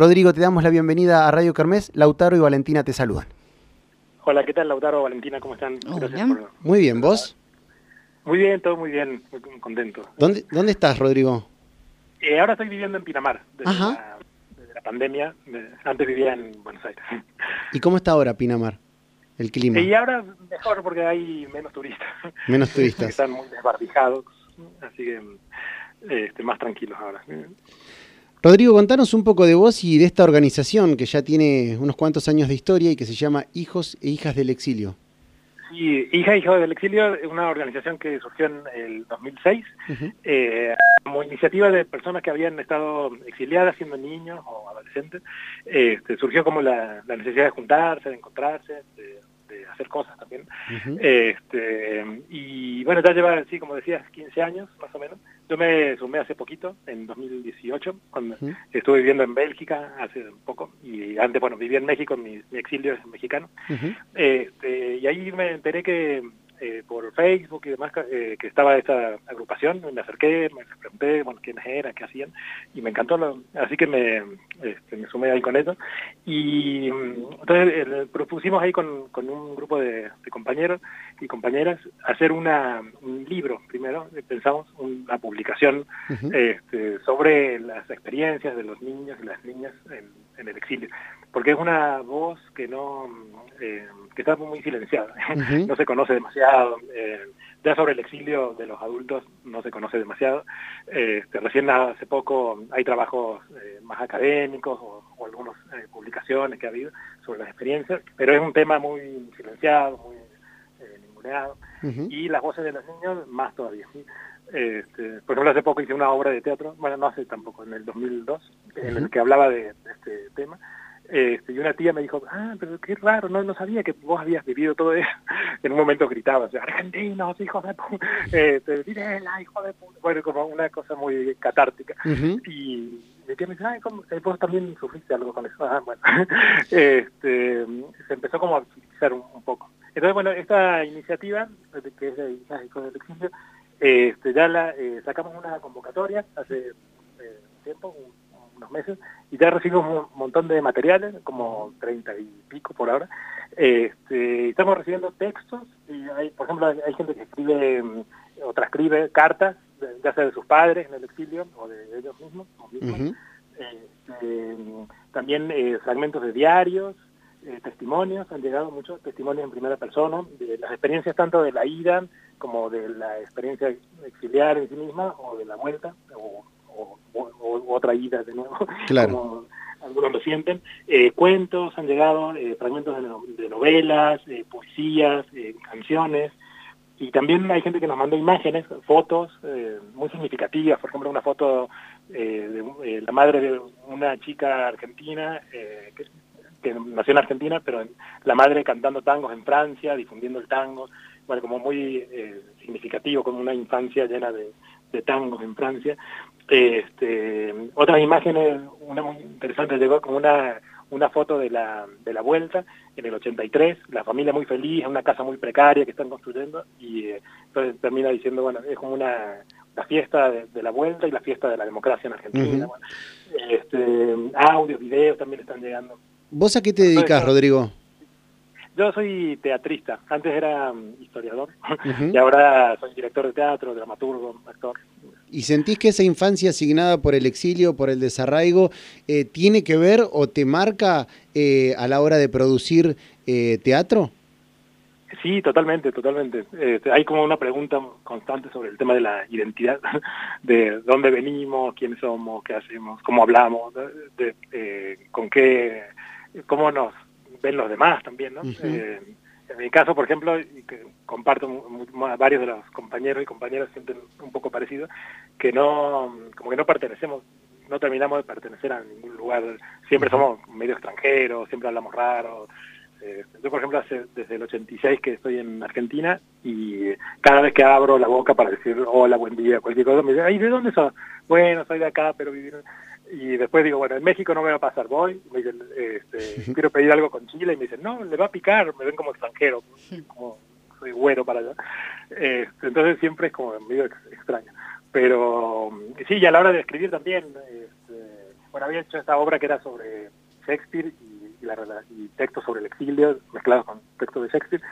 Rodrigo, te damos la bienvenida a Radio Kermés. Lautaro y Valentina te saludan. Hola, ¿qué tal Lautaro, Valentina? ¿Cómo están? Por... Muy bien, ¿vos? Muy bien, todo muy bien, muy contento. ¿Dónde, dónde estás, Rodrigo? Eh, ahora estoy viviendo en Pinamar, desde, la, desde la, pandemia. antes vivía en Buenos Aires. ¿Y cómo está ahora Pinamar? El clima. Y ahora mejor porque hay menos turistas. Menos turistas. están muy desbarbijados, así que este, más tranquilos ahora. Rodrigo, contanos un poco de vos y de esta organización que ya tiene unos cuantos años de historia y que se llama Hijos e Hijas del Exilio. Sí, Hija e Hijos del Exilio es una organización que surgió en el 2006 eh, como iniciativa de personas que habían estado exiliadas siendo niños o adolescentes. Este, surgió como la, necesidad de juntarse, de encontrarse, de, hacer cosas también. este, y bueno, ya lleva, sí, como decías, 15 años más o menos. Yo me sumé hace poquito, en 2018, cuando estuve viviendo en Bélgica hace poco, y antes, bueno, vivía en México, mi, exilio es mexicano, este, y ahí me enteré que eh, por Facebook y demás eh, que estaba esta agrupación, me acerqué, me pregunté bueno, quiénes eran, qué hacían, y me encantó, lo, así que me, este, me sumé ahí con eso. Y mm, entonces propusimos ahí con, con un grupo de, compañeros y compañeras hacer una, un libro primero, pensamos una publicación este, sobre las experiencias de los niños y las niñas en, en el exilio, porque es una voz que no eh, que está muy silenciada, no se conoce demasiado. Eh, ya sobre el exilio de los adultos no se conoce demasiado. Eh, recién hace poco hay trabajos eh, más académicos o, algunas publicaciones que ha habido sobre las experiencias, pero es un tema muy silenciado, muy ninguneado. Y las voces de los niños más todavía. Este, por ejemplo, hace poco hice una obra de teatro, bueno, no hace tampoco, en el 2002, en el que hablaba de este tema este, y una tía me dijo, ah, pero qué raro, no, no sabía que vos habías vivido todo eso. En un momento gritaba, argentinos, hijos de puta, este, Videla, hijo de puta. Bueno, como una cosa muy catártica. Y mi tía me dice, ay, eh, vos también sufriste algo con eso. Ah, bueno. este, se empezó como a utilizar un, poco. Entonces, bueno, esta iniciativa, que es de Hijos del Exilio, este, ya la eh, sacamos una convocatoria hace eh, tiempo, unos meses, y ya recibimos un montón de materiales, como treinta y pico por ahora. Este, estamos recibiendo textos, y hay, por ejemplo, hay, gente que escribe mm, o transcribe cartas, ya sea de sus padres en el exilio o de ellos mismos. Este, también eh, fragmentos de diarios, eh, testimonios, han llegado muchos testimonios en primera persona, de las experiencias tanto de la ida como de la experiencia exiliar en sí misma o de la vuelta o o, otra ida de nuevo, como algunos lo sienten. Eh, cuentos han llegado, eh, fragmentos de, novelas, eh, poesías, canciones, y también hay gente que nos mandó imágenes, fotos muy significativas, por ejemplo una foto de la madre de una chica argentina que, que, nació en Argentina, pero la madre cantando tangos en Francia, difundiendo el tango, bueno, como muy significativo, como una infancia llena de, de tangos en Francia. Este, otras imágenes, una muy interesante llegó como una, una foto de la, de la vuelta en el 83, la familia muy feliz, en una casa muy precaria que están construyendo y eh, entonces termina diciendo, bueno, es como una, la fiesta de, la vuelta y la fiesta de la democracia en Argentina. este, audios, videos también están llegando. ¿Vos a qué te dedicas, Rodrigo? Yo soy teatrista, antes era mm, historiador y ahora soy director de teatro, dramaturgo, actor. ¿Y sentís que esa infancia asignada por el exilio, por el desarraigo, eh, tiene que ver o te marca eh, a la hora de producir eh, teatro? Sí, totalmente, totalmente. Este, hay como una pregunta constante sobre el tema de la identidad, de dónde venimos, quiénes somos, qué hacemos, cómo hablamos, de, con qué, cómo nos ven los demás también, ¿no? Eh, en mi caso, por ejemplo, y que comparto varios de los compañeros y compañeras sienten un poco parecido, que no, como que no pertenecemos, no terminamos de pertenecer a ningún lugar, siempre somos medio extranjeros, siempre hablamos raro. Eh, yo, por ejemplo, hace, desde el 86 que estoy en Argentina y cada vez que abro la boca para decir hola, buen día, cualquier cosa, me dicen, ay, ¿de dónde sos? Bueno, soy de acá, pero vivir y después digo, bueno, en México no me va a pasar, voy, me dicen, este, quiero pedir algo con Chile, y me dicen, no, le va a picar, me ven como extranjero, como soy güero para allá. Este, entonces siempre es como medio extraño. Pero sí, y a la hora de escribir también, este, bueno, había hecho esta obra que era sobre Shakespeare y, la, y textos sobre el exilio, mezclados con textos de Shakespeare,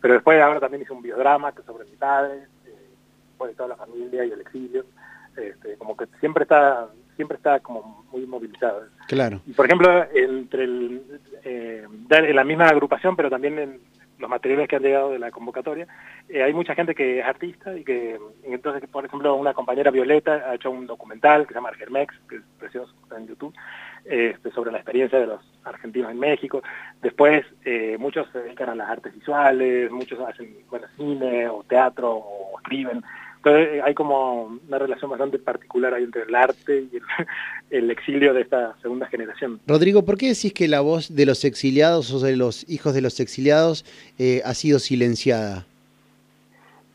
pero después ahora también hice un biodrama sobre mi padre, eh, toda la familia y el exilio, este, como que siempre está siempre está como muy movilizado. Claro. Y por ejemplo, entre el, eh, la misma agrupación, pero también en los materiales que han llegado de la convocatoria, eh, hay mucha gente que es artista y que, entonces, por ejemplo, una compañera Violeta ha hecho un documental que se llama Argermex, que es precioso, está en YouTube, este, sobre la experiencia de los argentinos en México. Después, eh, muchos se dedican a las artes visuales, muchos hacen bueno, cine o teatro o escriben. Entonces eh, hay como una relación bastante particular ahí entre el arte y el, exilio de esta segunda generación. Rodrigo, ¿por qué decís que la voz de los exiliados o de los hijos de los exiliados eh, ha sido silenciada?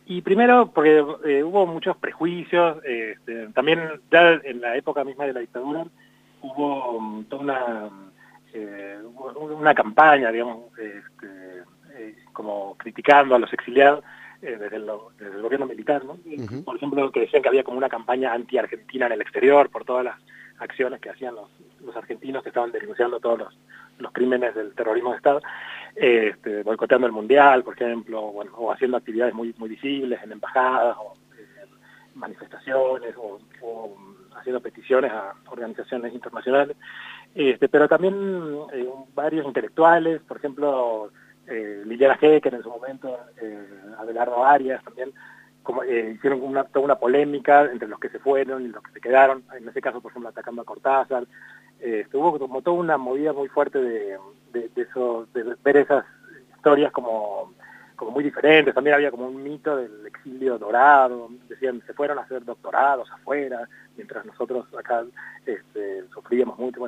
Y primero porque eh, hubo muchos prejuicios, este, también ya en la época misma de la dictadura hubo um, toda una, una campaña, digamos, este, como criticando a los exiliados, eh, desde, el, gobierno militar, ¿no? Por ejemplo, que decían que había como una campaña anti-argentina en el exterior por todas las acciones que hacían los, los argentinos que estaban denunciando todos los, los crímenes del terrorismo de Estado, este, boicoteando el Mundial, por ejemplo, bueno, o haciendo actividades muy, muy visibles en embajadas, o eh, manifestaciones, o, haciendo peticiones a organizaciones internacionales. Este, pero también eh, varios intelectuales, por ejemplo, eh, Liliana Hecker en su momento, eh, Abelardo Arias también, como, eh, hicieron una, toda una polémica entre los que se fueron y los que se quedaron, en ese caso, por ejemplo, atacando a Cortázar. Eh, hubo como toda una movida muy fuerte de, de, eso, de ver esas historias como, como muy diferentes. También había como un mito del exilio dorado, decían, se fueron a hacer doctorados afuera, mientras nosotros acá este, sufríamos mucho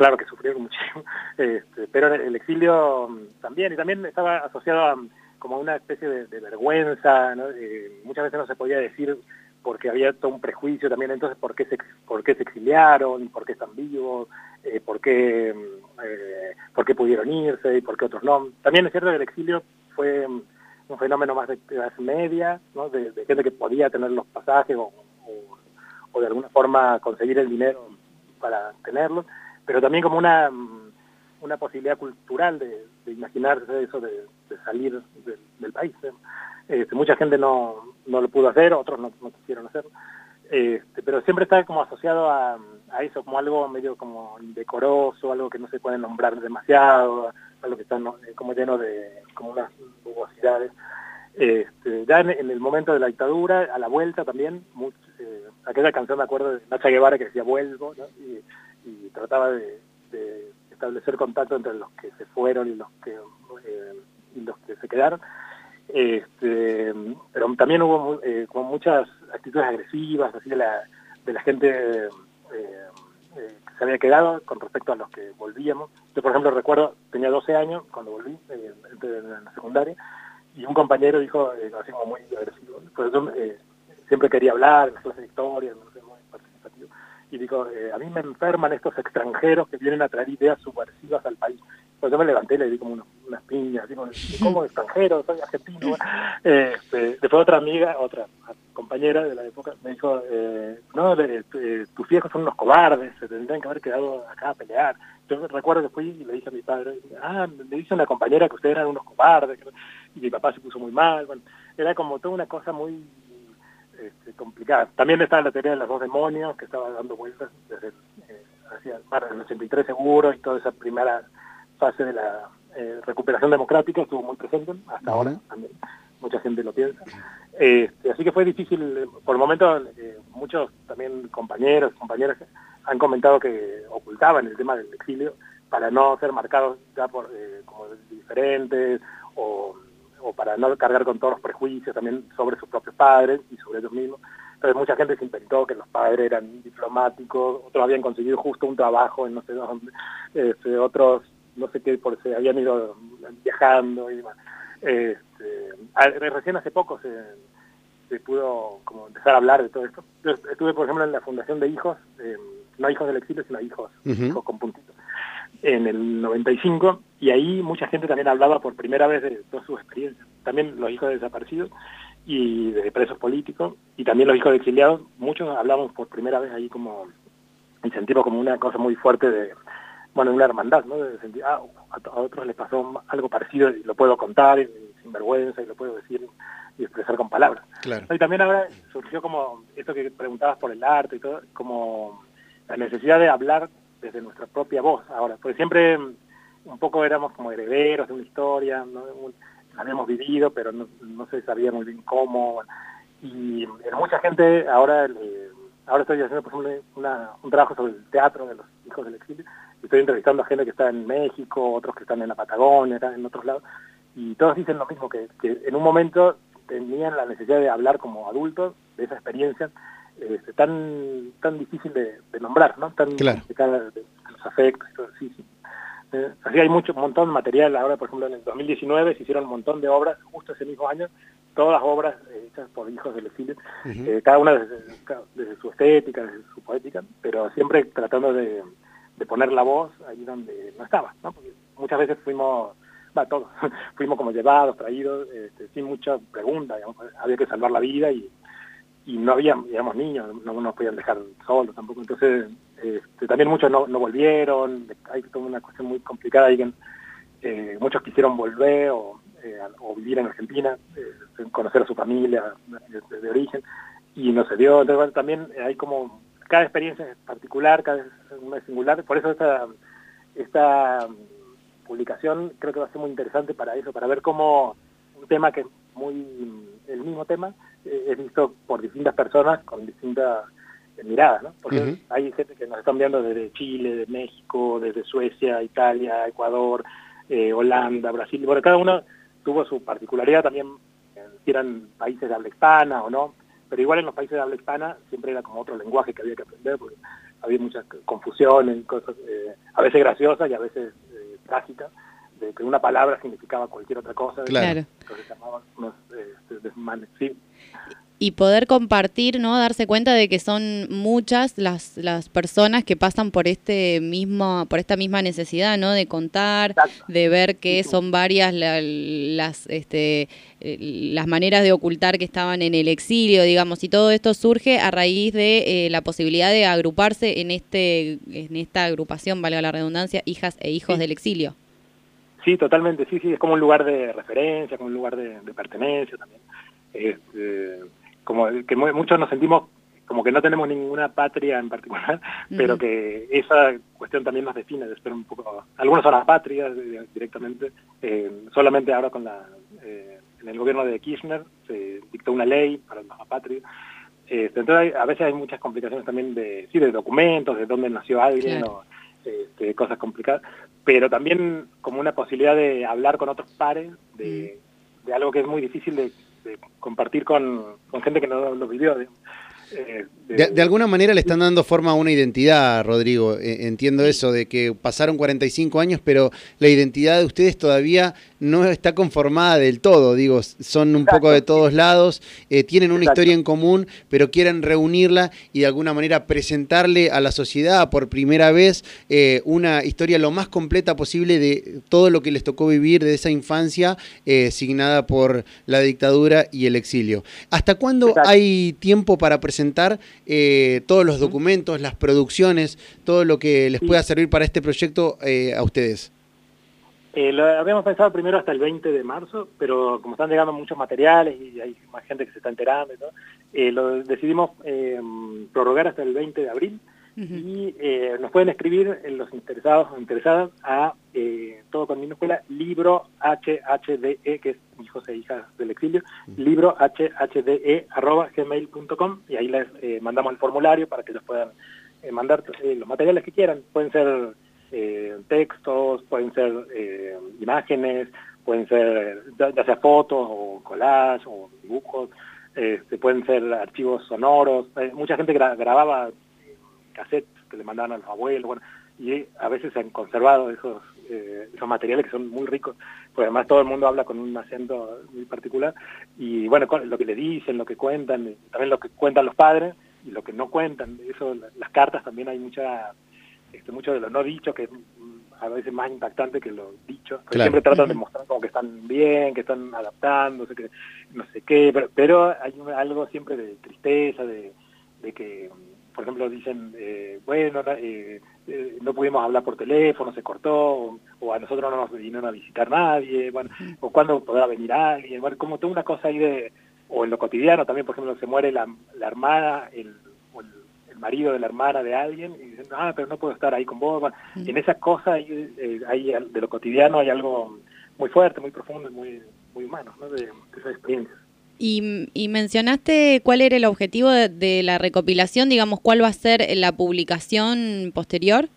claro que sufrieron muchísimo, este, pero el exilio mm, también, y también estaba asociado a como una especie de, vergüenza, eh, muchas veces no se podía decir porque había todo un prejuicio también, entonces por qué se, por qué se exiliaron, por qué están vivos, eh, por, qué, mm, eh, por qué pudieron irse y por qué otros no. También es cierto que el exilio fue mm, un fenómeno más de clase media, ¿no? de, gente que podía tener los pasajes o, o de alguna forma conseguir el dinero para tenerlos, pero también como una, mm, una posibilidad cultural de, imaginarse eso de, salir del país. Este, mucha gente no, no lo pudo hacer, otros no, quisieron hacerlo, este, pero siempre está como asociado a, a, eso, como algo medio como indecoroso, algo que no se puede nombrar demasiado, algo que está eh, como lleno de como unas nubosidades. Este, ya en, el momento de la dictadura, a la vuelta también, eh, aquella canción me acuerdo de Nacha Guevara que decía vuelvo, y, y trataba de, establecer contacto entre los que se fueron y los que eh, y los que se quedaron. Este, pero también hubo eh, como muchas actitudes agresivas así de la de la gente eh, eh, que se había quedado con respecto a los que volvíamos. Yo por ejemplo recuerdo tenía 12 años cuando volví en la secundaria y un compañero dijo así como muy agresivo pues yo siempre quería hablar en las clases de historia no sé, muy participativo y digo, eh, a mí me enferman estos extranjeros que vienen a traer ideas subversivas al país. Pues yo me levanté y le di como unas, piñas, digo, ¿cómo extranjero? Soy argentino. Este, después otra amiga, otra compañera de la época, me dijo, eh, no, eh, tus viejos son unos cobardes, se tendrían que haber quedado acá a pelear. Yo recuerdo que fui y le dije a mi padre, ah, me dice una compañera que ustedes eran unos cobardes, y mi papá se puso muy mal. Bueno, era como toda una cosa muy este, complicada. También estaba la teoría de los dos demonios, que estaba dando vueltas desde eh, hacia el 83 seguro y toda esa primera fase de la eh, recuperación democrática estuvo muy presente, hasta ahora también, mucha gente lo piensa. Este, así que fue difícil, por el momento eh, muchos también compañeros, compañeras han comentado que ocultaban el tema del exilio para no ser marcados ya por como diferentes o o para no cargar con todos los prejuicios también sobre sus propios padres y sobre ellos mismos. Entonces mucha gente se inventó que los padres eran diplomáticos, otros habían conseguido justo un trabajo en no sé dónde, este, otros no sé qué, por se habían ido viajando y demás. Este, recién hace poco se, se pudo como empezar a hablar de todo esto. Yo estuve, por ejemplo, en la Fundación de Hijos, no hijos del exilio, sino hijos, hijos con puntitos en el 95 y ahí mucha gente también hablaba por primera vez de todas sus experiencias. También los hijos de desaparecidos y de presos políticos y también los hijos de exiliados, muchos hablamos por primera vez ahí como y sentimos como una cosa muy fuerte de, bueno, una hermandad, ¿no? De sentir, ah, a, otros les pasó algo parecido y lo puedo contar sin vergüenza y lo puedo decir y expresar con palabras. Claro. Y también ahora surgió como esto que preguntabas por el arte y todo, como la necesidad de hablar desde nuestra propia voz ahora, porque siempre un poco éramos como herederos de una historia, ¿no? la habíamos vivido, pero no, se sabía muy bien cómo. Y mucha gente ahora, ahora estoy haciendo por ejemplo un trabajo sobre el teatro de los hijos del exilio, estoy entrevistando a gente que está en México, otros que están en la Patagonia, en otros lados, y todos dicen lo mismo, que, en un momento tenían la necesidad de hablar como adultos de esa experiencia este, tan tan difícil de, nombrar, ¿no? Tan claro. de, los afectos y todo, sí, sí. Eh, así hay mucho, un montón de material, ahora por ejemplo en el 2019 se hicieron un montón de obras, justo ese mismo año, todas obras hechas por hijos del exilio, eh, cada una desde, su estética, desde su poética, pero siempre tratando de, poner la voz ahí donde no estaba, ¿no? Porque muchas veces fuimos, va, todos, fuimos como llevados, traídos, este, sin mucha pregunta, había que salvar la vida y, y no había, digamos, niños, no nos podían dejar solos tampoco, entonces este, también muchos no, volvieron, hay toda una cuestión muy complicada eh, muchos quisieron volver o, eh, o, vivir en Argentina, eh, conocer a su familia de, origen, y no se dio, entonces también hay como, cada experiencia es particular, cada una es singular, por eso esta, esta publicación creo que va a ser muy interesante para eso, para ver cómo un tema que es muy el mismo tema es visto por distintas personas con distintas miradas, ¿no? Porque hay gente que nos están viendo desde Chile, de México, desde Suecia, Italia, Ecuador, eh, Holanda, Brasil. Bueno, cada uno tuvo su particularidad también, eh, si eran países de habla hispana o no, pero igual en los países de habla hispana siempre era como otro lenguaje que había que aprender, porque había muchas confusiones, cosas eh, a veces graciosas y a veces trágicas, de que una palabra significaba cualquier otra cosa. Claro. Entonces llamaban unos desmanes, sí y poder compartir, ¿no? Darse cuenta de que son muchas las, las personas que pasan por este mismo, por esta misma necesidad, ¿no? De contar, de ver que son varias las, este, las maneras de ocultar que estaban en el exilio, digamos, y todo esto surge a raíz de eh, la posibilidad de agruparse en este, en esta agrupación, valga la redundancia, hijas e hijos del exilio. Sí, totalmente, sí, sí, es como un lugar de referencia, como un lugar de, de pertenencia también. Este, como que muchos nos sentimos como que no tenemos ninguna patria en particular, pero que esa cuestión también nos define, espero un poco, algunos son apatrias directamente, eh, solamente ahora con la, eh, en el gobierno de Kirchner se dictó una ley para los apatrios, este, entonces a veces hay muchas complicaciones también de, sí, de documentos, de dónde nació alguien, o este, cosas complicadas, pero también como una posibilidad de hablar con otros pares de, de algo que es muy difícil de de compartir con, con, gente que no lo vivió. Eh, de, alguna manera le están dando forma a una identidad, Rodrigo. Eh, entiendo eso, de que pasaron 45 años, pero la identidad de ustedes todavía no está conformada del todo. Digo, son un poco de todos lados, eh, tienen una historia en común, pero quieren reunirla y de alguna manera presentarle a la sociedad por primera vez una historia lo más completa posible de todo lo que les tocó vivir de esa infancia signada por la dictadura y el exilio. ¿Hasta cuándo hay tiempo para presentar? Presentar eh, todos los documentos, las producciones, todo lo que les pueda servir para este proyecto eh, a ustedes. Eh, lo habíamos pensado primero hasta el 20 de marzo, pero como están llegando muchos materiales y hay más gente que se está enterando, y lo decidimos prorrogar hasta el 20 de abril y nos pueden escribir los interesados o interesadas a todo con minúscula libro HHDE, que es hijos e hijas del exilio, libro hhde arroba gmail.com y ahí les eh, mandamos el formulario para que ellos puedan eh, mandar eh, los materiales que quieran. Pueden ser textos, pueden ser imágenes, pueden ser ya sea fotos o collage o dibujos, este, pueden ser archivos sonoros. mucha gente grababa cassettes que le mandaban a los abuelos, bueno, y a veces se han conservado esos, eh, esos materiales que son muy ricos, pues además todo el mundo habla con un acento muy particular, y bueno, lo que le dicen, lo que cuentan, también lo que cuentan los padres y lo que no cuentan, eso, las cartas también hay mucha, este, mucho de lo no dicho que es a veces más impactante que lo dicho, siempre tratan de mostrar como que están bien, que están adaptándose, que no sé qué, pero, pero hay algo siempre de tristeza, de, de que por ejemplo, dicen, eh, bueno, eh, eh, no pudimos hablar por teléfono, se cortó, o, a nosotros no nos vinieron a visitar nadie, bueno, o cuándo podrá venir alguien, bueno, como toda una cosa ahí de, o en lo cotidiano también, por ejemplo, se muere la, la hermana, el, o el, marido de la hermana de alguien, y dicen, ah, pero no puedo estar ahí con vos, bueno, en esa cosa hay, hay, de lo cotidiano hay algo muy fuerte, muy profundo, muy, muy humano, ¿no? de, de esas experiencias. Y, mencionaste cuál era el objetivo de, la recopilación, digamos, cuál va a ser la publicación posterior.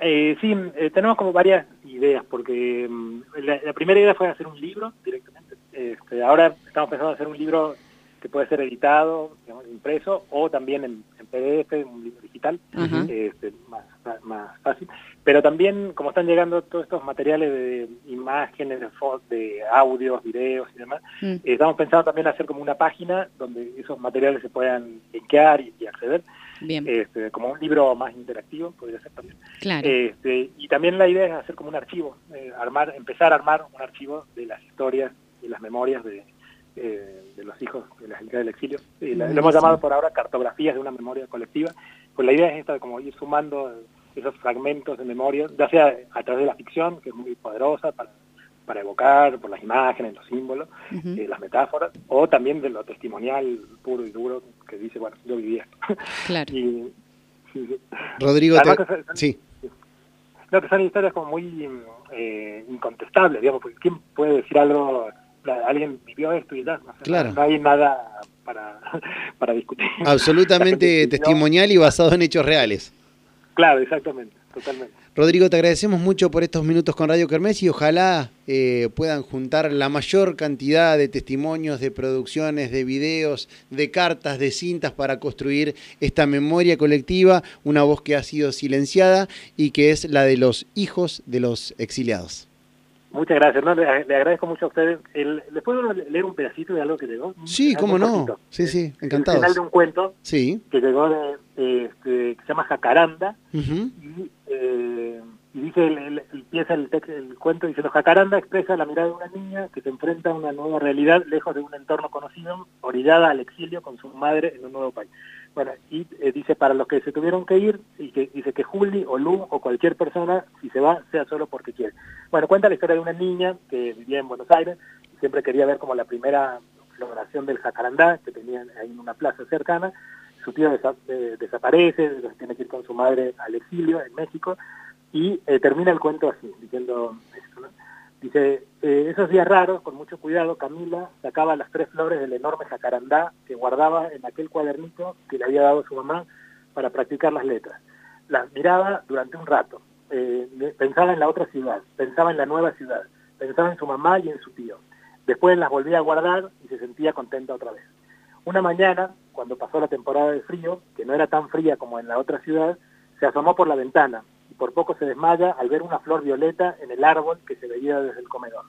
Eh, sí, eh, tenemos como varias ideas, porque mm, la, primera idea fue hacer un libro directamente. Este, ahora estamos pensando en hacer un libro que puede ser editado, impreso, o también en, PDF, un libro digital, este, más, más, fácil. Pero también, como están llegando todos estos materiales de imágenes, de, de audios, videos y demás, mm. eh, estamos pensando también hacer como una página donde esos materiales se puedan linkear y, acceder. Este, como un libro más interactivo, podría ser también. Este, y también la idea es hacer como un archivo, eh, armar, empezar a armar un archivo de las historias y las memorias de, eh, de los hijos de la gente del exilio. lo hemos llamado por ahora cartografías de una memoria colectiva. Pues la idea es esta de como ir sumando esos fragmentos de memoria, ya sea a través de la ficción, que es muy poderosa para, para evocar, por las imágenes, los símbolos, eh, las metáforas, o también de lo testimonial puro y duro, que dice, bueno, yo viví esto. Claro. Rodrigo, sí. No, que son historias como muy eh, incontestables, digamos, porque ¿quién puede decir algo alguien vivió esto y tal. No, hay nada para, para discutir. Absolutamente testimonial y basado en hechos reales. Claro, exactamente, totalmente. Rodrigo, te agradecemos mucho por estos minutos con Radio Kermés y ojalá eh, puedan juntar la mayor cantidad de testimonios, de producciones, de videos, de cartas, de cintas para construir esta memoria colectiva, una voz que ha sido silenciada y que es la de los hijos de los exiliados. Muchas gracias, no, le, agradezco mucho a ustedes. El, ¿Les puedo leer un pedacito de algo que llegó? Sí, cómo no. Sí, sí, encantado. El final de un cuento sí. que llegó de, este, que se llama Jacaranda y, eh, y, dice, el, empieza el, el cuento diciendo, Jacaranda expresa la mirada de una niña que se enfrenta a una nueva realidad lejos de un entorno conocido, orillada al exilio con su madre en un nuevo país. Bueno, y eh, dice para los que se tuvieron que ir, y que dice que Juli o Lu o cualquier persona, si se va, sea solo porque quiere. Bueno, cuenta la historia de una niña que vivía en Buenos Aires y siempre quería ver como la primera floración del jacarandá que tenían ahí en una plaza cercana. Su tío eh, desaparece, tiene que ir con su madre al exilio en México y eh, termina el cuento así, diciendo Dice, eh, esos días raros, con mucho cuidado, Camila sacaba las tres flores del enorme jacarandá que guardaba en aquel cuadernito que le había dado su mamá para practicar las letras. Las miraba durante un rato, eh, pensaba en la otra ciudad, pensaba en la nueva ciudad, pensaba en su mamá y en su tío. Después las volvía a guardar y se sentía contenta otra vez. Una mañana, cuando pasó la temporada de frío, que no era tan fría como en la otra ciudad, se asomó por la ventana por poco se desmaya al ver una flor violeta en el árbol que se veía desde el comedor.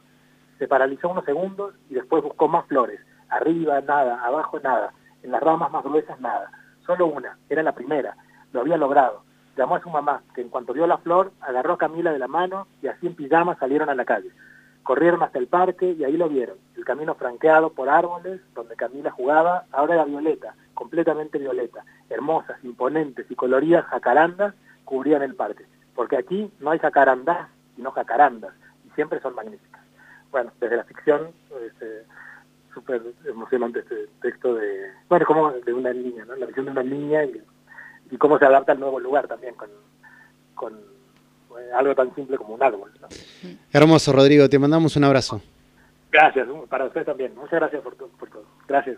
Se paralizó unos segundos y después buscó más flores. Arriba nada, abajo nada, en las ramas más gruesas nada. Solo una, era la primera. Lo había logrado. Llamó a su mamá, que en cuanto vio la flor, agarró a Camila de la mano y así en pijama salieron a la calle. Corrieron hasta el parque y ahí lo vieron. El camino franqueado por árboles, donde Camila jugaba, ahora era violeta, completamente violeta. Hermosas, imponentes y coloridas jacarandas cubrían el parque porque aquí no hay jacarandás, sino jacarandas, y siempre son magníficas. Bueno, desde la ficción, este, súper emocionante este texto de, bueno, como de una niña, ¿no? La visión de una niña y, cómo se adapta al nuevo lugar también con, con eh, algo tan simple como un árbol. Hermoso, Rodrigo, te mandamos un abrazo. Gracias, para usted también. Muchas gracias por, por todo. Gracias.